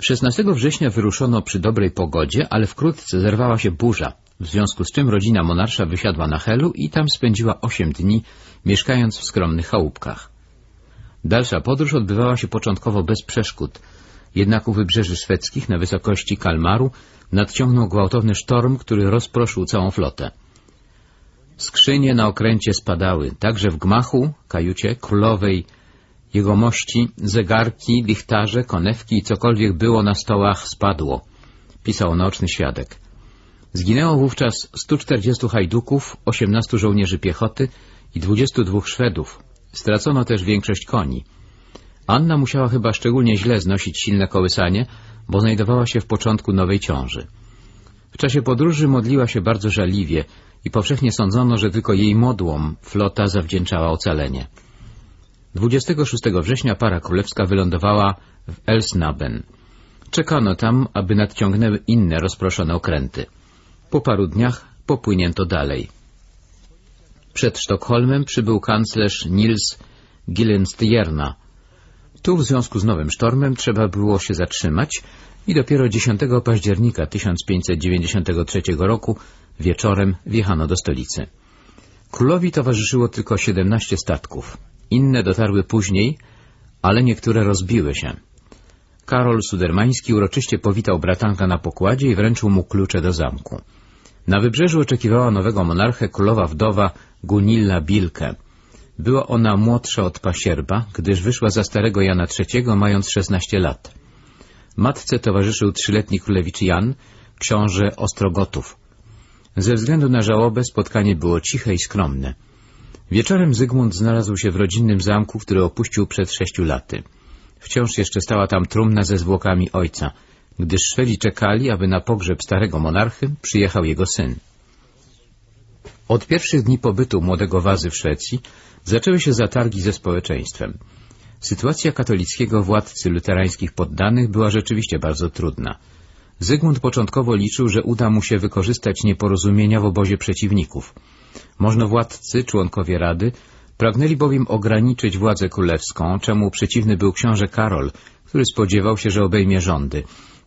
16 września wyruszono przy dobrej pogodzie, ale wkrótce zerwała się burza, w związku z czym rodzina monarcha wysiadła na Helu i tam spędziła osiem dni, mieszkając w skromnych chałupkach. Dalsza podróż odbywała się początkowo bez przeszkód, jednak u wybrzeży szwedzkich, na wysokości Kalmaru, nadciągnął gwałtowny sztorm, który rozproszył całą flotę. Skrzynie na okręcie spadały, także w gmachu, kajucie królowej, jegomości, zegarki, lichtarze, konewki i cokolwiek było na stołach spadło, pisał naoczny świadek. Zginęło wówczas 140 hajduków, 18 żołnierzy piechoty i 22 Szwedów. Stracono też większość koni. Anna musiała chyba szczególnie źle znosić silne kołysanie, bo znajdowała się w początku nowej ciąży. W czasie podróży modliła się bardzo żaliwie i powszechnie sądzono, że tylko jej modłom flota zawdzięczała ocalenie. 26 września para królewska wylądowała w Elsnaben. Czekano tam, aby nadciągnęły inne rozproszone okręty. Po paru dniach popłynięto dalej. Przed Sztokholmem przybył kanclerz Nils Gillenstierna. Tu w związku z nowym sztormem trzeba było się zatrzymać i dopiero 10 października 1593 roku wieczorem wjechano do stolicy. Królowi towarzyszyło tylko 17 statków. Inne dotarły później, ale niektóre rozbiły się. Karol Sudermański uroczyście powitał bratanka na pokładzie i wręczył mu klucze do zamku. Na wybrzeżu oczekiwała nowego monarchę królowa wdowa Gunilla Bilke. Była ona młodsza od pasierba, gdyż wyszła za starego Jana III, mając 16 lat. Matce towarzyszył trzyletni królewicz Jan, książę Ostrogotów. Ze względu na żałobę spotkanie było ciche i skromne. Wieczorem Zygmunt znalazł się w rodzinnym zamku, który opuścił przed sześciu laty. Wciąż jeszcze stała tam trumna ze zwłokami ojca, gdyż Szwedzi czekali, aby na pogrzeb starego monarchy przyjechał jego syn. Od pierwszych dni pobytu młodego Wazy w Szwecji zaczęły się zatargi ze społeczeństwem. Sytuacja katolickiego władcy luterańskich poddanych była rzeczywiście bardzo trudna. Zygmunt początkowo liczył, że uda mu się wykorzystać nieporozumienia w obozie przeciwników. Możnowładcy, członkowie Rady, pragnęli bowiem ograniczyć władzę królewską, czemu przeciwny był książę Karol, który spodziewał się, że obejmie rządy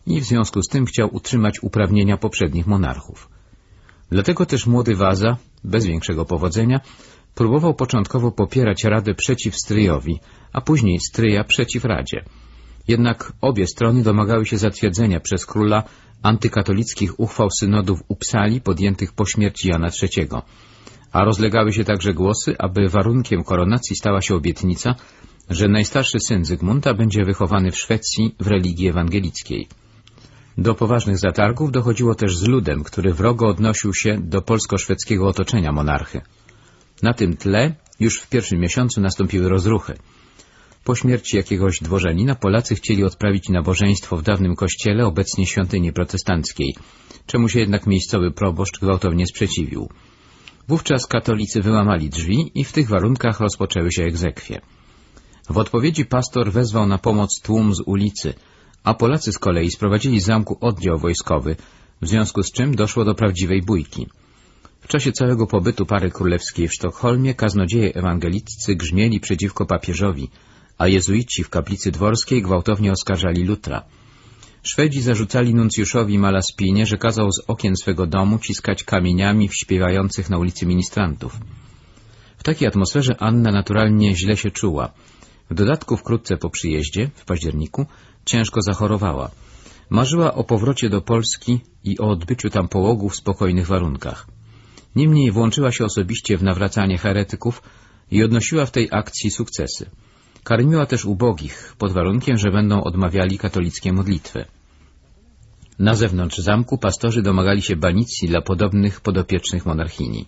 i w związku z tym chciał utrzymać uprawnienia poprzednich monarchów. Dlatego też młody Waza, bez większego powodzenia, próbował początkowo popierać Radę przeciw stryjowi, a później stryja przeciw Radzie. Jednak obie strony domagały się zatwierdzenia przez króla antykatolickich uchwał synodów Upsali podjętych po śmierci Jana III, a rozlegały się także głosy, aby warunkiem koronacji stała się obietnica, że najstarszy syn Zygmunta będzie wychowany w Szwecji w religii ewangelickiej. Do poważnych zatargów dochodziło też z ludem, który wrogo odnosił się do polsko-szwedzkiego otoczenia monarchy. Na tym tle już w pierwszym miesiącu nastąpiły rozruchy. Po śmierci jakiegoś dworzanina Polacy chcieli odprawić nabożeństwo w dawnym kościele, obecnie świątyni protestanckiej, czemu się jednak miejscowy proboszcz gwałtownie sprzeciwił. Wówczas katolicy wyłamali drzwi i w tych warunkach rozpoczęły się egzekwie. W odpowiedzi pastor wezwał na pomoc tłum z ulicy, a Polacy z kolei sprowadzili z zamku oddział wojskowy, w związku z czym doszło do prawdziwej bójki. W czasie całego pobytu pary królewskiej w Sztokholmie kaznodzieje ewangeliccy grzmieli przeciwko papieżowi, a jezuici w kaplicy dworskiej gwałtownie oskarżali Lutra. Szwedzi zarzucali nuncjuszowi Malaspinie, że kazał z okien swego domu ciskać kamieniami w śpiewających na ulicy ministrantów. W takiej atmosferze Anna naturalnie źle się czuła. W dodatku wkrótce po przyjeździe, w październiku, ciężko zachorowała. Marzyła o powrocie do Polski i o odbyciu tam połogu w spokojnych warunkach. Niemniej włączyła się osobiście w nawracanie heretyków i odnosiła w tej akcji sukcesy. Karmiła też ubogich, pod warunkiem, że będą odmawiali katolickie modlitwy. Na zewnątrz zamku pastorzy domagali się banicji dla podobnych podopiecznych monarchini.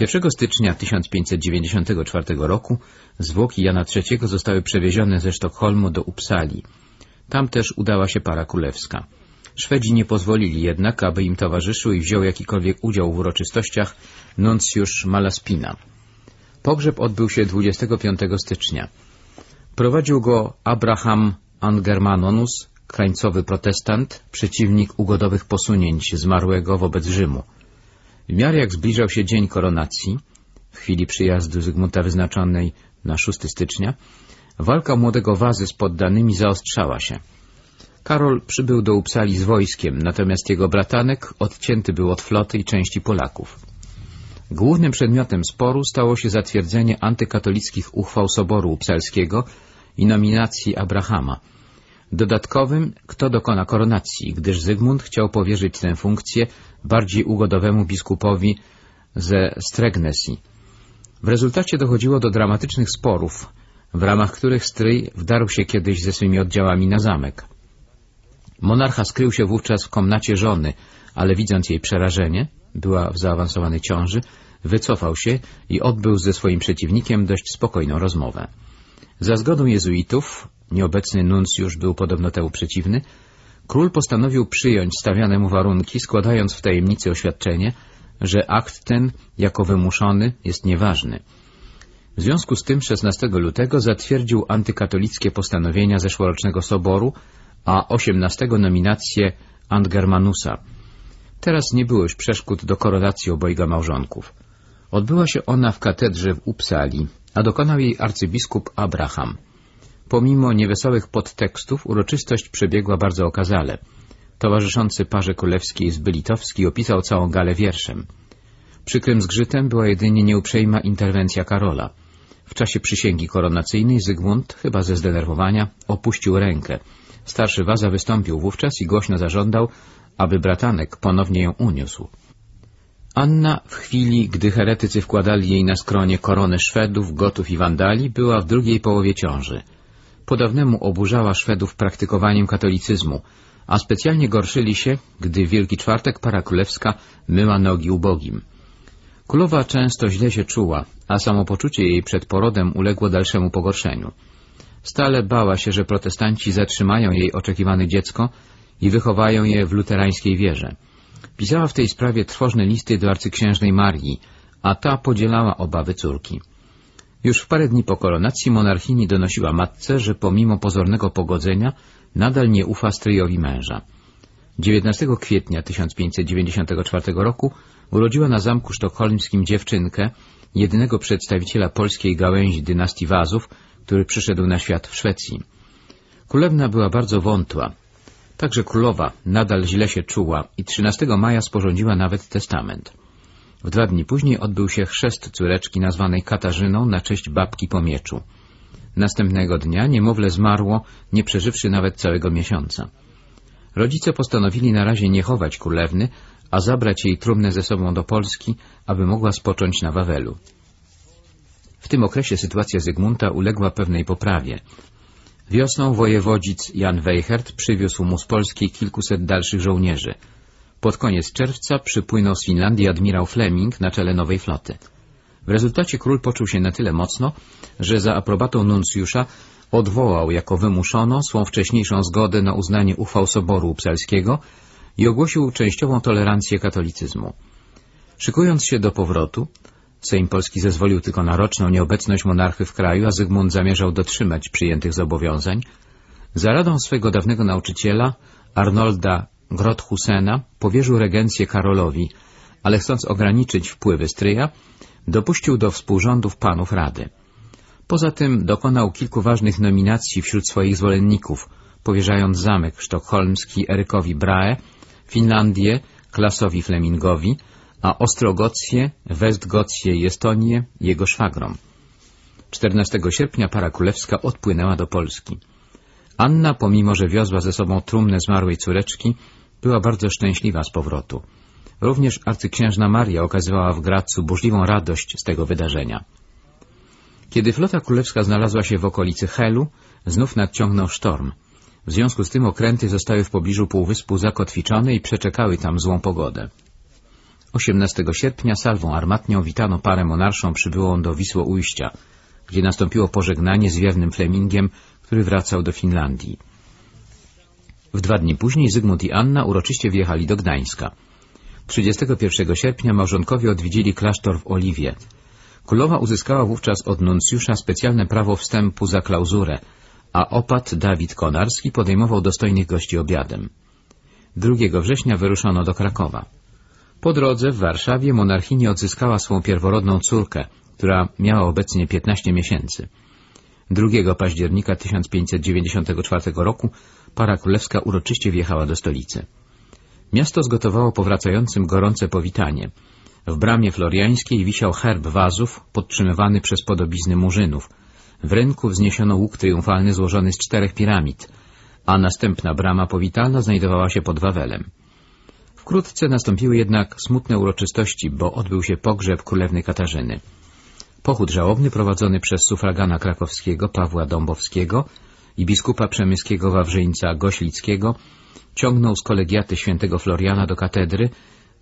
1 stycznia 1594 roku zwłoki Jana III zostały przewiezione ze Sztokholmu do Uppsali. Tam też udała się para królewska. Szwedzi nie pozwolili jednak, aby im towarzyszył i wziął jakikolwiek udział w uroczystościach nuncjusz Malaspina. Pogrzeb odbył się 25 stycznia. Prowadził go Abraham Angermanonus, krańcowy protestant, przeciwnik ugodowych posunięć zmarłego wobec Rzymu. W miarę jak zbliżał się dzień koronacji, w chwili przyjazdu Zygmunta wyznaczonej na 6 stycznia, walka młodego Wazy z poddanymi zaostrzała się. Karol przybył do Upsali z wojskiem, natomiast jego bratanek odcięty był od floty i części Polaków. Głównym przedmiotem sporu stało się zatwierdzenie antykatolickich uchwał Soboru Upsalskiego i nominacji Abrahama. Dodatkowym, kto dokona koronacji, gdyż Zygmunt chciał powierzyć tę funkcję bardziej ugodowemu biskupowi ze Stregnesi. W rezultacie dochodziło do dramatycznych sporów, w ramach których stryj wdarł się kiedyś ze swymi oddziałami na zamek. Monarcha skrył się wówczas w komnacie żony, ale widząc jej przerażenie, była w zaawansowanej ciąży, wycofał się i odbył ze swoim przeciwnikiem dość spokojną rozmowę. Za zgodą jezuitów, nieobecny nuncjusz był podobno temu przeciwny, król postanowił przyjąć stawiane mu warunki, składając w tajemnicy oświadczenie, że akt ten, jako wymuszony, jest nieważny. W związku z tym 16 lutego zatwierdził antykatolickie postanowienia zeszłorocznego soboru, a 18 nominację Antgermanusa. Teraz nie było już przeszkód do koronacji obojga małżonków. Odbyła się ona w katedrze w Upsali, a dokonał jej arcybiskup Abraham. Pomimo niewesołych podtekstów uroczystość przebiegła bardzo okazale. Towarzyszący parze królewskiej z Bylitowski opisał całą galę wierszem. Przykrym zgrzytem była jedynie nieuprzejma interwencja Karola. W czasie przysięgi koronacyjnej Zygmunt, chyba ze zdenerwowania, opuścił rękę. Starszy Waza wystąpił wówczas i głośno zażądał, aby bratanek ponownie ją uniósł. Anna w chwili, gdy heretycy wkładali jej na skronie koronę Szwedów, Gotów i Wandali, była w drugiej połowie ciąży. Po dawnemu oburzała Szwedów praktykowaniem katolicyzmu, a specjalnie gorszyli się, gdy Wielki Czwartek para królewska myła nogi ubogim. Królowa często źle się czuła, a samopoczucie jej przed porodem uległo dalszemu pogorszeniu. Stale bała się, że protestanci zatrzymają jej oczekiwane dziecko i wychowają je w luterańskiej wierze. Pisała w tej sprawie trwożne listy do arcyksiężnej Marii, a ta podzielała obawy córki. Już w parę dni po koronacji monarchini donosiła matce, że pomimo pozornego pogodzenia nadal nie ufa stryjowi męża. 19 kwietnia 1594 roku urodziła na zamku sztokholmskim dziewczynkę, jedynego przedstawiciela polskiej gałęzi dynastii Wazów, który przyszedł na świat w Szwecji. Królewna była bardzo wątła. Także królowa nadal źle się czuła i 13 maja sporządziła nawet testament. W dwa dni później odbył się chrzest córeczki nazwanej Katarzyną na cześć babki po mieczu. Następnego dnia niemowlę zmarło, nie przeżywszy nawet całego miesiąca. Rodzice postanowili na razie nie chować królewny, a zabrać jej trumnę ze sobą do Polski, aby mogła spocząć na Wawelu. W tym okresie sytuacja Zygmunta uległa pewnej poprawie. Wiosną wojewodzic Jan Weichert przywiózł mu z Polski kilkuset dalszych żołnierzy. Pod koniec czerwca przypłynął z Finlandii admirał Fleming na czele nowej floty. W rezultacie król poczuł się na tyle mocno, że za aprobatą nuncjusza odwołał jako wymuszono swą wcześniejszą zgodę na uznanie uchwał Soboru Upsalskiego i ogłosił częściową tolerancję katolicyzmu. Szykując się do powrotu, Sejm Polski zezwolił tylko na roczną nieobecność monarchy w kraju, a Zygmunt zamierzał dotrzymać przyjętych zobowiązań. Za radą swego dawnego nauczyciela, Arnolda Grothusena, powierzył regencję Karolowi, ale chcąc ograniczyć wpływy stryja, dopuścił do współrządów panów Rady. Poza tym dokonał kilku ważnych nominacji wśród swoich zwolenników, powierzając zamek sztokholmski Erykowi Brahe, Finlandię Klasowi Flemingowi, a Ostrogocję, Westgocję i Estonię jego szwagrom. 14 sierpnia para królewska odpłynęła do Polski. Anna, pomimo że wiozła ze sobą trumnę zmarłej córeczki, była bardzo szczęśliwa z powrotu. Również arcyksiężna Maria okazywała w Gracu burzliwą radość z tego wydarzenia. Kiedy flota królewska znalazła się w okolicy Helu, znów nadciągnął sztorm. W związku z tym okręty zostały w pobliżu półwyspu zakotwiczone i przeczekały tam złą pogodę. 18 sierpnia salwą armatnią witano parę monarszą przybyłą do Wisło-Ujścia, gdzie nastąpiło pożegnanie z wiernym Flemingiem, który wracał do Finlandii. W dwa dni później Zygmunt i Anna uroczyście wjechali do Gdańska. 31 sierpnia małżonkowie odwiedzili klasztor w Oliwie. Królowa uzyskała wówczas od nuncjusza specjalne prawo wstępu za klauzurę, a opat Dawid Konarski podejmował dostojnych gości obiadem. 2 września wyruszono do Krakowa. Po drodze w Warszawie monarchini odzyskała swą pierworodną córkę, która miała obecnie 15 miesięcy. 2 października 1594 roku para królewska uroczyście wjechała do stolicy. Miasto zgotowało powracającym gorące powitanie. W bramie floriańskiej wisiał herb wazów podtrzymywany przez podobizny murzynów. W rynku wzniesiono łuk triumfalny złożony z czterech piramid, a następna brama powitalna znajdowała się pod Wawelem. Wkrótce nastąpiły jednak smutne uroczystości, bo odbył się pogrzeb królewny Katarzyny. Pochód żałobny prowadzony przez sufragana krakowskiego Pawła Dąbowskiego i biskupa przemyskiego Wawrzyńca Goślickiego ciągnął z kolegiaty świętego Floriana do katedry,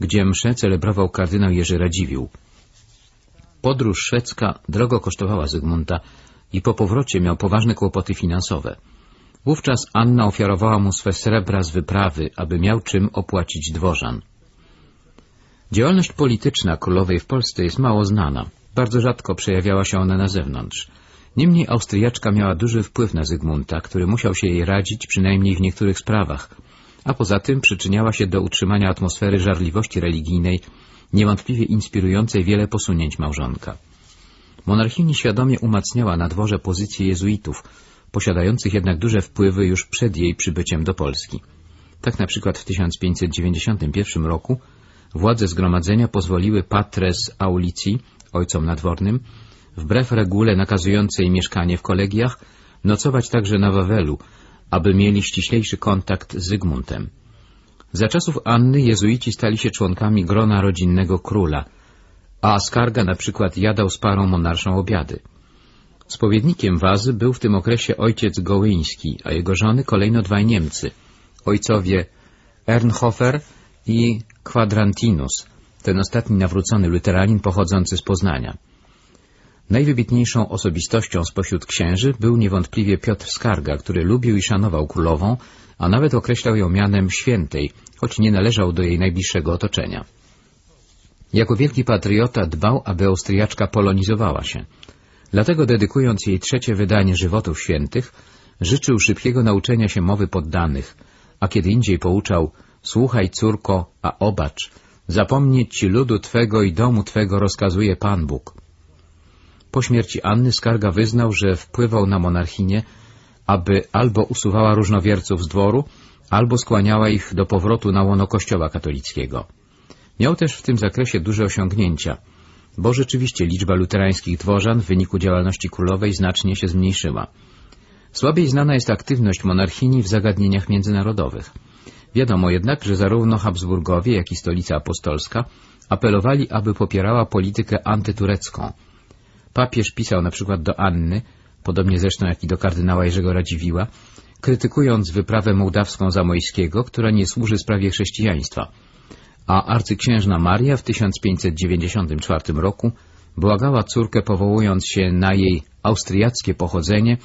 gdzie mszę celebrował kardynał Jerzy Radziwiłł. Podróż szwedzka drogo kosztowała Zygmunta i po powrocie miał poważne kłopoty finansowe. Wówczas Anna ofiarowała mu swe srebra z wyprawy, aby miał czym opłacić dworzan. Działalność polityczna królowej w Polsce jest mało znana. Bardzo rzadko przejawiała się ona na zewnątrz. Niemniej Austriaczka miała duży wpływ na Zygmunta, który musiał się jej radzić przynajmniej w niektórych sprawach, a poza tym przyczyniała się do utrzymania atmosfery żarliwości religijnej, niewątpliwie inspirującej wiele posunięć małżonka. Monarchini świadomie umacniała na dworze pozycję jezuitów, posiadających jednak duże wpływy już przed jej przybyciem do Polski. Tak na przykład w 1591 roku władze zgromadzenia pozwoliły patres aulicji, ojcom nadwornym, wbrew regule nakazującej mieszkanie w kolegiach, nocować także na Wawelu, aby mieli ściślejszy kontakt z Zygmuntem. Za czasów Anny jezuici stali się członkami grona rodzinnego króla, a Skarga na przykład jadał z parą monarszą obiady. Spowiednikiem Wazy był w tym okresie ojciec Gołyński, a jego żony kolejno dwaj Niemcy, ojcowie Ernhofer i Quadrantinus, ten ostatni nawrócony luteranin pochodzący z Poznania. Najwybitniejszą osobistością spośród księży był niewątpliwie Piotr Skarga, który lubił i szanował królową, a nawet określał ją mianem świętej, choć nie należał do jej najbliższego otoczenia. Jako wielki patriota dbał, aby Austriaczka polonizowała się. Dlatego dedykując jej trzecie wydanie Żywotów Świętych, życzył szybkiego nauczenia się mowy poddanych, a kiedy indziej pouczał Słuchaj, córko, a obacz, zapomnieć ci ludu Twego i domu Twego rozkazuje Pan Bóg. Po śmierci Anny Skarga wyznał, że wpływał na monarchinię, aby albo usuwała różnowierców z dworu, albo skłaniała ich do powrotu na łono kościoła katolickiego. Miał też w tym zakresie duże osiągnięcia, bo rzeczywiście liczba luterańskich dworzan w wyniku działalności królowej znacznie się zmniejszyła. Słabiej znana jest aktywność monarchini w zagadnieniach międzynarodowych. Wiadomo jednak, że zarówno Habsburgowie, jak i stolica apostolska apelowali, aby popierała politykę antyturecką. Papież pisał na przykład do Anny, podobnie zresztą jak i do kardynała Jerzego Radziwiła, krytykując wyprawę mołdawską Zamojskiego, która nie służy sprawie chrześcijaństwa, a arcyksiężna Maria w 1594 roku błagała córkę, powołując się na jej austriackie pochodzenie,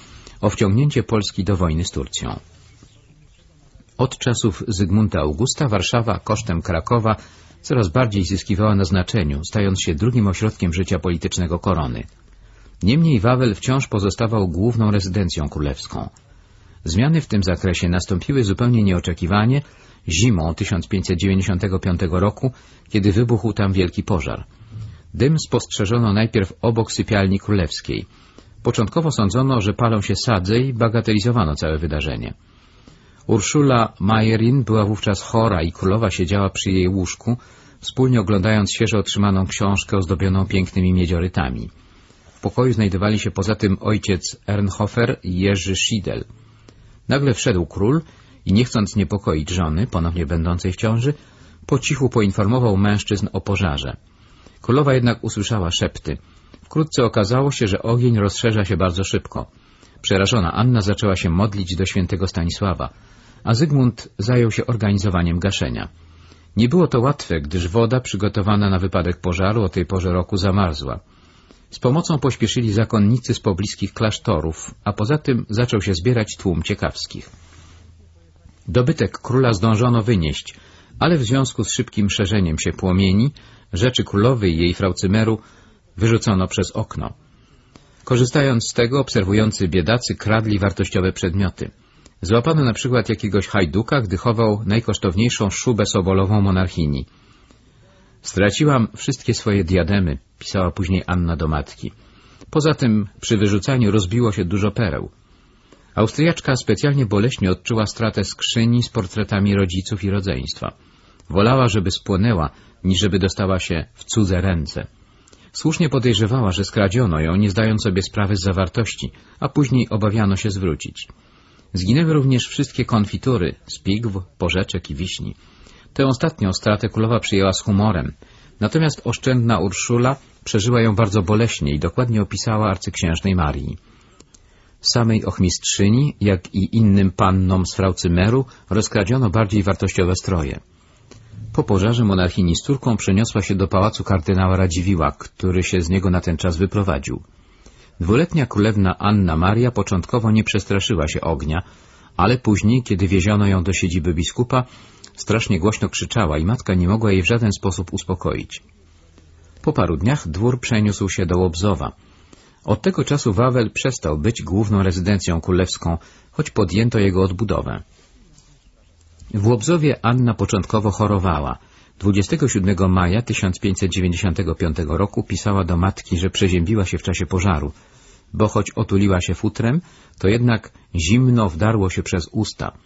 o wciągnięcie Polski do wojny z Turcją. Od czasów Zygmunta Augusta Warszawa kosztem Krakowa coraz bardziej zyskiwała na znaczeniu, stając się drugim ośrodkiem życia politycznego korony. Niemniej Wawel wciąż pozostawał główną rezydencją królewską. Zmiany w tym zakresie nastąpiły zupełnie nieoczekiwanie zimą 1595 roku, kiedy wybuchł tam wielki pożar. Dym spostrzeżono najpierw obok sypialni królewskiej. Początkowo sądzono, że palą się sadze i bagatelizowano całe wydarzenie. Urszula Majerin była wówczas chora i królowa siedziała przy jej łóżku, wspólnie oglądając świeżo otrzymaną książkę ozdobioną pięknymi miedziorytami. W pokoju znajdowali się poza tym ojciec Ernhofer i Jerzy Schiedel. Nagle wszedł król i nie chcąc niepokoić żony, ponownie będącej w ciąży, po cichu poinformował mężczyzn o pożarze. Królowa jednak usłyszała szepty. Wkrótce okazało się, że ogień rozszerza się bardzo szybko. Przerażona Anna zaczęła się modlić do świętego Stanisława, a Zygmunt zajął się organizowaniem gaszenia. Nie było to łatwe, gdyż woda przygotowana na wypadek pożaru o tej porze roku zamarzła. Z pomocą pośpieszyli zakonnicy z pobliskich klasztorów, a poza tym zaczął się zbierać tłum ciekawskich. Dobytek króla zdążono wynieść, ale w związku z szybkim szerzeniem się płomieni, rzeczy królowej i jej fraucymeru wyrzucono przez okno. Korzystając z tego, obserwujący biedacy kradli wartościowe przedmioty. Złapano na przykład jakiegoś hajduka, gdy chował najkosztowniejszą szubę sobolową monarchini. Straciłam wszystkie swoje diademy, pisała później Anna do matki. Poza tym przy wyrzucaniu rozbiło się dużo pereł. Austriaczka specjalnie boleśnie odczuła stratę skrzyni z portretami rodziców i rodzeństwa. Wolała, żeby spłonęła, niż żeby dostała się w cudze ręce. Słusznie podejrzewała, że skradziono ją, nie zdając sobie sprawy z zawartości, a później obawiano się zwrócić. Zginęły również wszystkie konfitury z pigw, porzeczek i wiśni. Tę ostatnią stratę królowa przyjęła z humorem, natomiast oszczędna Urszula przeżyła ją bardzo boleśnie i dokładnie opisała arcyksiężnej Marii. Samej ochmistrzyni, jak i innym pannom z Fraucymeru rozkradziono bardziej wartościowe stroje. Po pożarze monarchini z córką przeniosła się do pałacu kardynała Radziwiła, który się z niego na ten czas wyprowadził. Dwuletnia królewna Anna Maria początkowo nie przestraszyła się ognia, ale później, kiedy wieziono ją do siedziby biskupa, strasznie głośno krzyczała i matka nie mogła jej w żaden sposób uspokoić. Po paru dniach dwór przeniósł się do Łobzowa. Od tego czasu Wawel przestał być główną rezydencją królewską, choć podjęto jego odbudowę. W Łobzowie Anna początkowo chorowała. 27 maja 1595 roku pisała do matki, że przeziębiła się w czasie pożaru, bo choć otuliła się futrem, to jednak zimno wdarło się przez usta.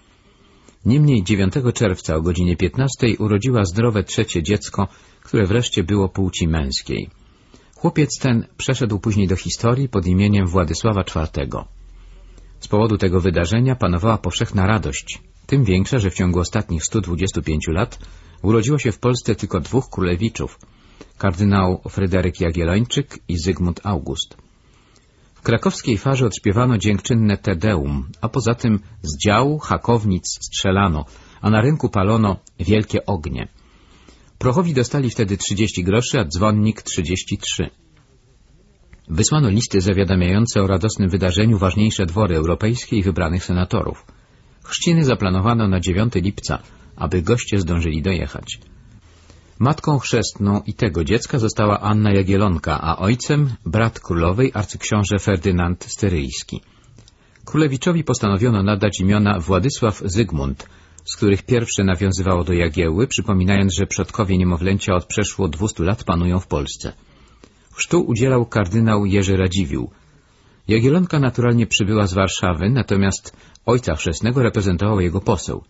Niemniej 9 czerwca o godzinie 15 urodziła zdrowe trzecie dziecko, które wreszcie było płci męskiej. Chłopiec ten przeszedł później do historii pod imieniem Władysława IV. Z powodu tego wydarzenia panowała powszechna radość, tym większa, że w ciągu ostatnich 125 lat urodziło się w Polsce tylko dwóch królewiczów, kardynał Fryderyk Jagiellończyk i Zygmunt August. W krakowskiej farze odśpiewano dziękczynne Tedeum, a poza tym z działu hakownic strzelano, a na rynku palono wielkie ognie. Prochowi dostali wtedy 30 groszy, a dzwonnik 33. Wysłano listy zawiadamiające o radosnym wydarzeniu ważniejsze dwory europejskie i wybranych senatorów. Chrzciny zaplanowano na 9 lipca, aby goście zdążyli dojechać. Matką chrzestną i tego dziecka została Anna Jagielonka, a ojcem brat królowej arcyksiąże Ferdynand Styryjski. Królewiczowi postanowiono nadać imiona Władysław Zygmunt, z których pierwsze nawiązywało do Jagieły, przypominając, że przodkowie niemowlęcia od przeszło 200 lat panują w Polsce. Chrztu udzielał kardynał Jerzy Radziwiłł. Jagielonka naturalnie przybyła z Warszawy, natomiast ojca chrzestnego reprezentował jego poseł.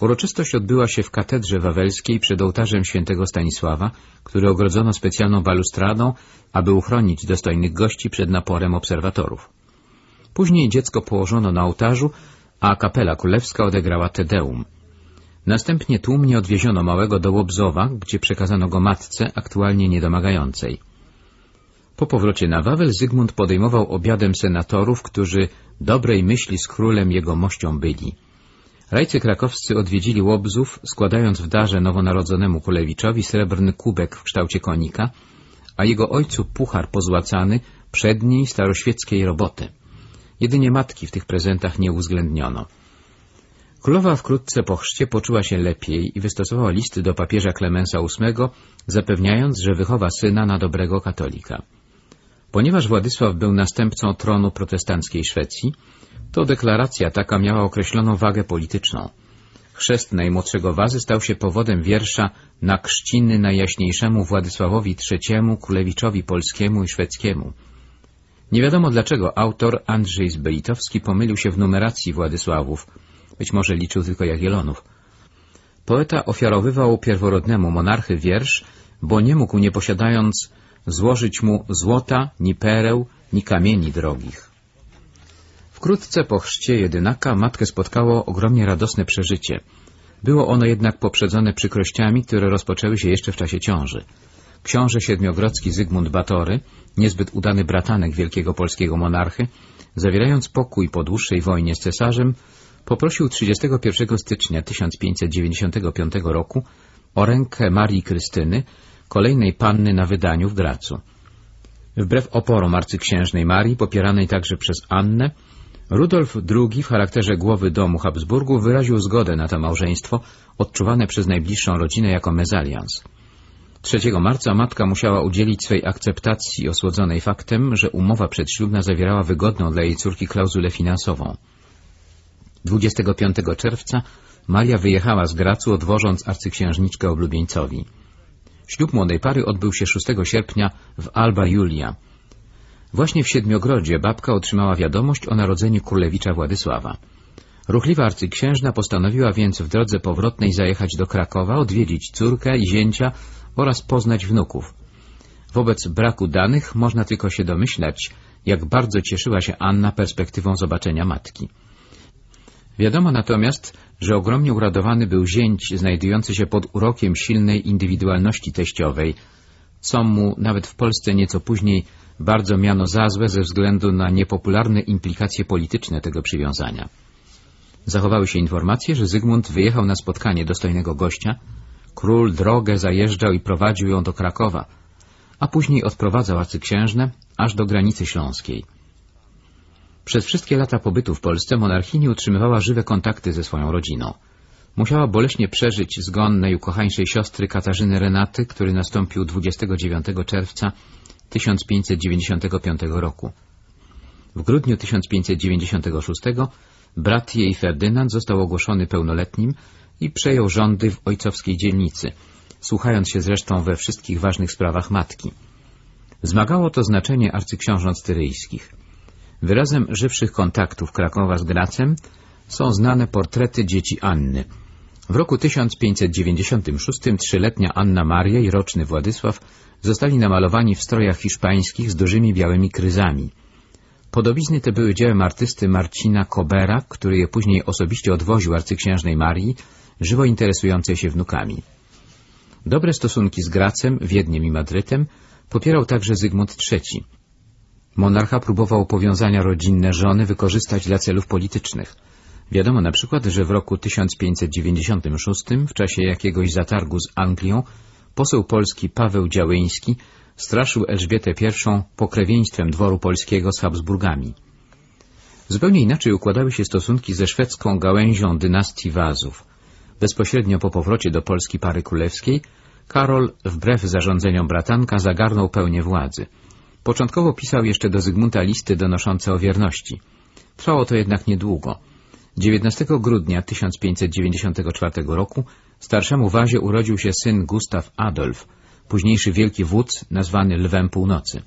Uroczystość odbyła się w katedrze wawelskiej przed ołtarzem świętego Stanisława, który ogrodzono specjalną balustradą, aby uchronić dostojnych gości przed naporem obserwatorów. Później dziecko położono na ołtarzu, a kapela królewska odegrała Tedeum. Następnie tłumnie odwieziono małego do Łobzowa, gdzie przekazano go matce, aktualnie niedomagającej. Po powrocie na Wawel Zygmunt podejmował obiadem senatorów, którzy dobrej myśli z królem jego mością byli. Rajcy krakowscy odwiedzili Łobzów, składając w darze nowonarodzonemu Kulewiczowi srebrny kubek w kształcie konika, a jego ojcu puchar pozłacany przedniej staroświeckiej roboty. Jedynie matki w tych prezentach nie uwzględniono. Królowa wkrótce po chrzcie poczuła się lepiej i wystosowała listy do papieża Klemensa VIII, zapewniając, że wychowa syna na dobrego katolika. Ponieważ Władysław był następcą tronu protestanckiej Szwecji, to deklaracja taka miała określoną wagę polityczną. Chrzest najmłodszego Wazy stał się powodem wiersza na krzciny najjaśniejszemu Władysławowi III, Królewiczowi Polskiemu i Szwedzkiemu. Nie wiadomo dlaczego autor Andrzej Zbelitowski pomylił się w numeracji Władysławów, być może liczył tylko Jagielonów. Poeta ofiarowywał pierworodnemu monarchy wiersz, bo nie mógł, nie posiadając, złożyć mu złota, ni pereł, ni kamieni drogich. Wkrótce po chrzcie jedynaka matkę spotkało ogromnie radosne przeżycie. Było ono jednak poprzedzone przykrościami, które rozpoczęły się jeszcze w czasie ciąży. Książę siedmiogrodzki Zygmunt Batory, niezbyt udany bratanek wielkiego polskiego monarchy, zawierając pokój po dłuższej wojnie z cesarzem, poprosił 31 stycznia 1595 roku o rękę Marii Krystyny, kolejnej panny na wydaniu w Gracu. Wbrew oporom arcyksiężnej Marii, popieranej także przez Annę, Rudolf II w charakterze głowy domu Habsburgu wyraził zgodę na to małżeństwo, odczuwane przez najbliższą rodzinę jako mezalians. 3 marca matka musiała udzielić swej akceptacji osłodzonej faktem, że umowa przedślubna zawierała wygodną dla jej córki klauzulę finansową. 25 czerwca Maria wyjechała z Gracu, odwożąc arcyksiężniczkę oblubieńcowi. Ślub młodej pary odbył się 6 sierpnia w Alba Julia. Właśnie w Siedmiogrodzie babka otrzymała wiadomość o narodzeniu królewicza Władysława. Ruchliwa arcyksiężna postanowiła więc w drodze powrotnej zajechać do Krakowa, odwiedzić córkę i zięcia oraz poznać wnuków. Wobec braku danych można tylko się domyślać, jak bardzo cieszyła się Anna perspektywą zobaczenia matki. Wiadomo natomiast, że ogromnie uradowany był zięć znajdujący się pod urokiem silnej indywidualności teściowej, co mu nawet w Polsce nieco później bardzo miano za złe ze względu na niepopularne implikacje polityczne tego przywiązania. Zachowały się informacje, że Zygmunt wyjechał na spotkanie dostojnego gościa, król drogę zajeżdżał i prowadził ją do Krakowa, a później odprowadzał arcyksiężnę aż do granicy śląskiej. Przez wszystkie lata pobytu w Polsce monarchini utrzymywała żywe kontakty ze swoją rodziną. Musiała boleśnie przeżyć zgon najukochańszej siostry Katarzyny Renaty, który nastąpił 29 czerwca 1595 roku. W grudniu 1596 brat jej Ferdynand został ogłoszony pełnoletnim i przejął rządy w ojcowskiej dzielnicy, słuchając się zresztą we wszystkich ważnych sprawach matki. Zmagało to znaczenie arcyksiążąt styryjskich. Wyrazem żywszych kontaktów Krakowa z Gracem są znane portrety dzieci Anny. W roku 1596 trzyletnia Anna Maria i roczny Władysław zostali namalowani w strojach hiszpańskich z dużymi białymi kryzami. Podobizny te były dziełem artysty Marcina Kobera, który je później osobiście odwoził arcyksiężnej Marii, żywo interesującej się wnukami. Dobre stosunki z Gracem, Wiedniem i Madrytem popierał także Zygmunt III. Monarcha próbował powiązania rodzinne żony wykorzystać dla celów politycznych. Wiadomo na przykład, że w roku 1596, w czasie jakiegoś zatargu z Anglią, poseł polski Paweł Działyński straszył Elżbietę I pokrewieństwem dworu polskiego z Habsburgami. Zupełnie inaczej układały się stosunki ze szwedzką gałęzią dynastii Wazów. Bezpośrednio po powrocie do Polski pary królewskiej Karol, wbrew zarządzeniom bratanka, zagarnął pełnię władzy. Początkowo pisał jeszcze do Zygmunta listy donoszące o wierności. Trwało to jednak niedługo. 19 grudnia 1594 roku starszemu Wazie urodził się syn Gustaw Adolf, późniejszy wielki wódz nazwany Lwem Północy.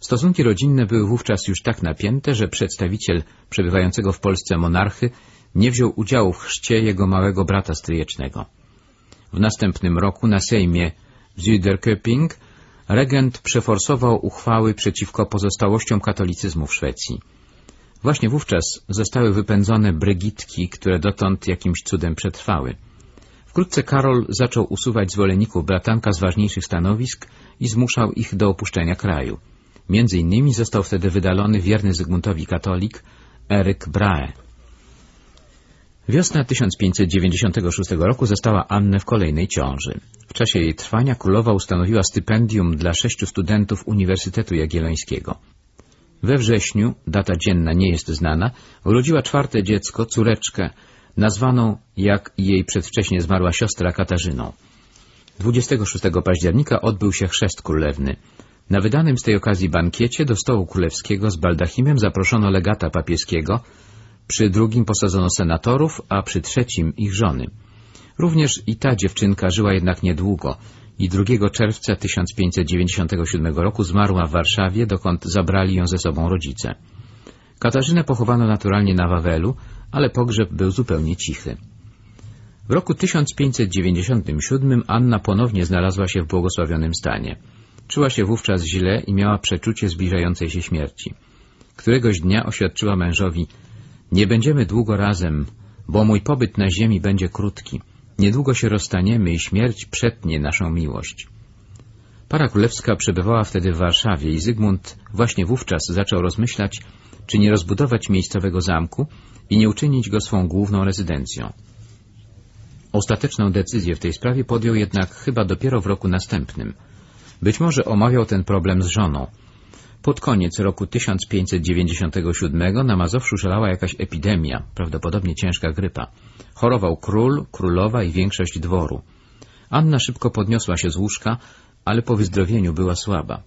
Stosunki rodzinne były wówczas już tak napięte, że przedstawiciel przebywającego w Polsce monarchy nie wziął udziału w chrzcie jego małego brata stryjecznego. W następnym roku na Sejmie w Süderköping regent przeforsował uchwały przeciwko pozostałościom katolicyzmu w Szwecji. Właśnie wówczas zostały wypędzone brygitki, które dotąd jakimś cudem przetrwały. Wkrótce Karol zaczął usuwać zwolenników bratanka z ważniejszych stanowisk i zmuszał ich do opuszczenia kraju. Między innymi został wtedy wydalony wierny Zygmuntowi katolik Eryk Brahe. Wiosna 1596 roku zastała Annę w kolejnej ciąży. W czasie jej trwania królowa ustanowiła stypendium dla sześciu studentów Uniwersytetu Jagiellońskiego. We wrześniu, data dzienna nie jest znana, urodziła czwarte dziecko, córeczkę, nazwaną, jak jej przedwcześnie zmarła siostra Katarzyną. 26 października odbył się chrzest królewny. Na wydanym z tej okazji bankiecie do stołu królewskiego z baldachimem zaproszono legata papieskiego, przy drugim posadzono senatorów, a przy trzecim ich żony. Również i ta dziewczynka żyła jednak niedługo i 2 czerwca 1597 roku zmarła w Warszawie, dokąd zabrali ją ze sobą rodzice. Katarzynę pochowano naturalnie na Wawelu, ale pogrzeb był zupełnie cichy. W roku 1597 Anna ponownie znalazła się w błogosławionym stanie. Czuła się wówczas źle i miała przeczucie zbliżającej się śmierci. Któregoś dnia oświadczyła mężowi nie będziemy długo razem, bo mój pobyt na ziemi będzie krótki. Niedługo się rozstaniemy i śmierć przetnie naszą miłość. Para królewska przebywała wtedy w Warszawie i Zygmunt właśnie wówczas zaczął rozmyślać, czy nie rozbudować miejscowego zamku i nie uczynić go swą główną rezydencją. Ostateczną decyzję w tej sprawie podjął jednak chyba dopiero w roku następnym. Być może omawiał ten problem z żoną, pod koniec roku 1597 na Mazowszu szalała jakaś epidemia, prawdopodobnie ciężka grypa. Chorował król, królowa i większość dworu. Anna szybko podniosła się z łóżka, ale po wyzdrowieniu była słaba.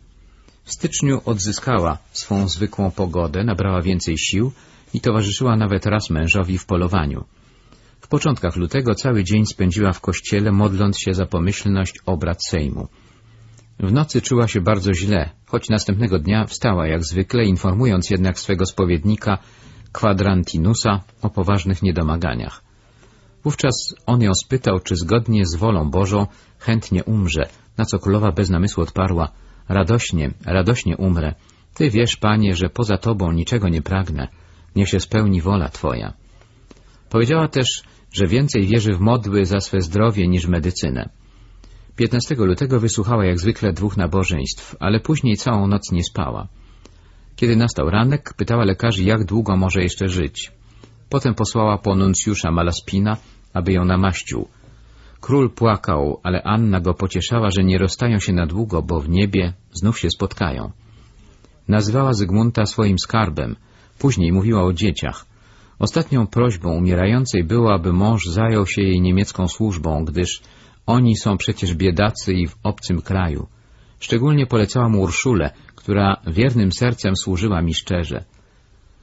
W styczniu odzyskała swą zwykłą pogodę, nabrała więcej sił i towarzyszyła nawet raz mężowi w polowaniu. W początkach lutego cały dzień spędziła w kościele, modląc się za pomyślność obrad Sejmu. W nocy czuła się bardzo źle, choć następnego dnia wstała jak zwykle, informując jednak swego spowiednika Quadrantinusa o poważnych niedomaganiach. Wówczas on ją spytał, czy zgodnie z wolą Bożą chętnie umrze, na co królowa bez namysłu odparła — radośnie, radośnie umrę. Ty wiesz, panie, że poza tobą niczego nie pragnę. Niech się spełni wola twoja. Powiedziała też, że więcej wierzy w modły za swe zdrowie niż medycynę. 15 lutego wysłuchała jak zwykle dwóch nabożeństw, ale później całą noc nie spała. Kiedy nastał ranek, pytała lekarzy, jak długo może jeszcze żyć. Potem posłała po nuncjusza Malaspina, aby ją namaścił. Król płakał, ale Anna go pocieszała, że nie rozstają się na długo, bo w niebie znów się spotkają. Nazywała Zygmunta swoim skarbem, później mówiła o dzieciach. Ostatnią prośbą umierającej było, aby mąż zajął się jej niemiecką służbą, gdyż oni są przecież biedacy i w obcym kraju. Szczególnie polecała mu Urszulę, która wiernym sercem służyła mi szczerze.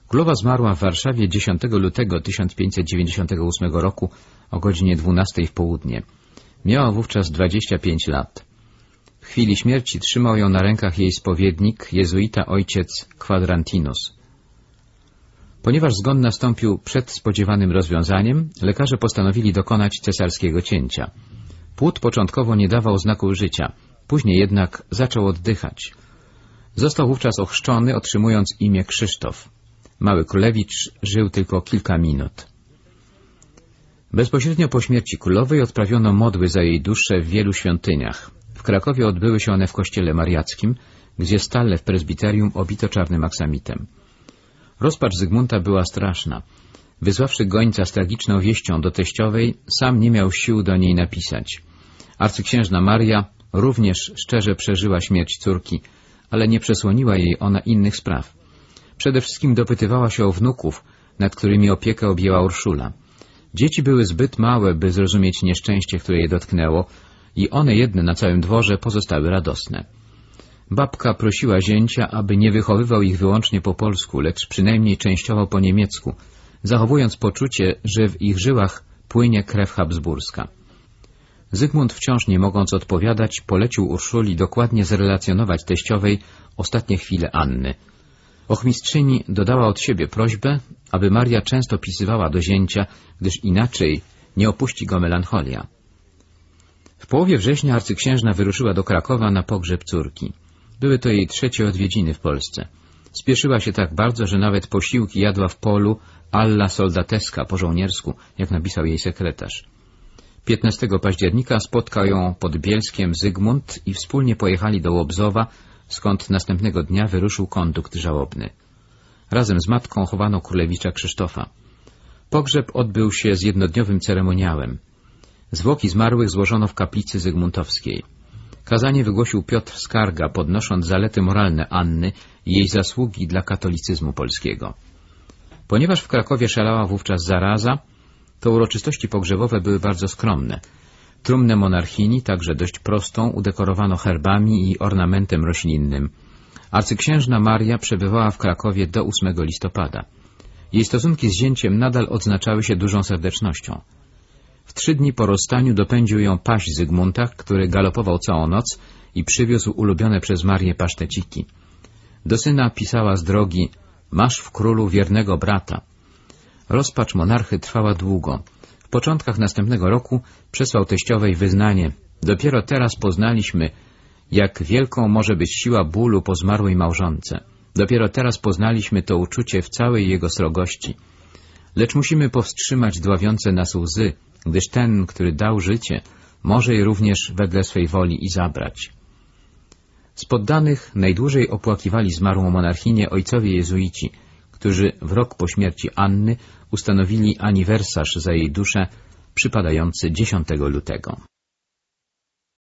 Królowa zmarła w Warszawie 10 lutego 1598 roku o godzinie 12 w południe. Miała wówczas 25 lat. W chwili śmierci trzymał ją na rękach jej spowiednik, jezuita ojciec Quadrantinus. Ponieważ zgon nastąpił przed spodziewanym rozwiązaniem, lekarze postanowili dokonać cesarskiego cięcia. Płód początkowo nie dawał znaków życia, później jednak zaczął oddychać. Został wówczas ochrzczony, otrzymując imię Krzysztof. Mały królewicz żył tylko kilka minut. Bezpośrednio po śmierci królowej odprawiono modły za jej duszę w wielu świątyniach. W Krakowie odbyły się one w kościele mariackim, gdzie stale w prezbiterium obito czarnym aksamitem. Rozpacz Zygmunta była straszna. Wysławszy gońca z tragiczną wieścią do teściowej, sam nie miał sił do niej napisać. Arcyksiężna Maria również szczerze przeżyła śmierć córki, ale nie przesłoniła jej ona innych spraw. Przede wszystkim dopytywała się o wnuków, nad którymi opiekę objęła Urszula. Dzieci były zbyt małe, by zrozumieć nieszczęście, które je dotknęło, i one jedne na całym dworze pozostały radosne. Babka prosiła zięcia, aby nie wychowywał ich wyłącznie po polsku, lecz przynajmniej częściowo po niemiecku, zachowując poczucie, że w ich żyłach płynie krew habsburska. Zygmunt wciąż nie mogąc odpowiadać, polecił Urszuli dokładnie zrelacjonować teściowej ostatnie chwile Anny. Ochmistrzyni dodała od siebie prośbę, aby Maria często pisywała do zięcia, gdyż inaczej nie opuści go melancholia. W połowie września arcyksiężna wyruszyła do Krakowa na pogrzeb córki. Były to jej trzecie odwiedziny w Polsce. Spieszyła się tak bardzo, że nawet posiłki jadła w polu alla soldateska po żołniersku, jak napisał jej sekretarz. 15 października spotkał ją pod Bielskiem Zygmunt i wspólnie pojechali do Łobzowa, skąd następnego dnia wyruszył kondukt żałobny. Razem z matką chowano królewicza Krzysztofa. Pogrzeb odbył się z jednodniowym ceremoniałem. Zwłoki zmarłych złożono w kaplicy zygmuntowskiej. Kazanie wygłosił Piotr Skarga, podnosząc zalety moralne Anny i jej zasługi dla katolicyzmu polskiego. Ponieważ w Krakowie szalała wówczas zaraza, to uroczystości pogrzebowe były bardzo skromne. Trumnę monarchini, także dość prostą, udekorowano herbami i ornamentem roślinnym. Arcyksiężna Maria przebywała w Krakowie do 8 listopada. Jej stosunki z zięciem nadal odznaczały się dużą serdecznością. W trzy dni po rozstaniu dopędził ją paź Zygmunta, który galopował całą noc i przywiózł ulubione przez Marię paszteciki. Do syna pisała z drogi — masz w królu wiernego brata. Rozpacz monarchy trwała długo. W początkach następnego roku przesłał teściowej wyznanie. Dopiero teraz poznaliśmy, jak wielką może być siła bólu po zmarłej małżonce. Dopiero teraz poznaliśmy to uczucie w całej jego srogości. Lecz musimy powstrzymać dławiące nas łzy, gdyż ten, który dał życie, może je również wedle swej woli i zabrać. Z poddanych najdłużej opłakiwali zmarłą monarchinię ojcowie jezuici, którzy w rok po śmierci Anny ustanowili aniwersarz za jej duszę przypadający 10 lutego.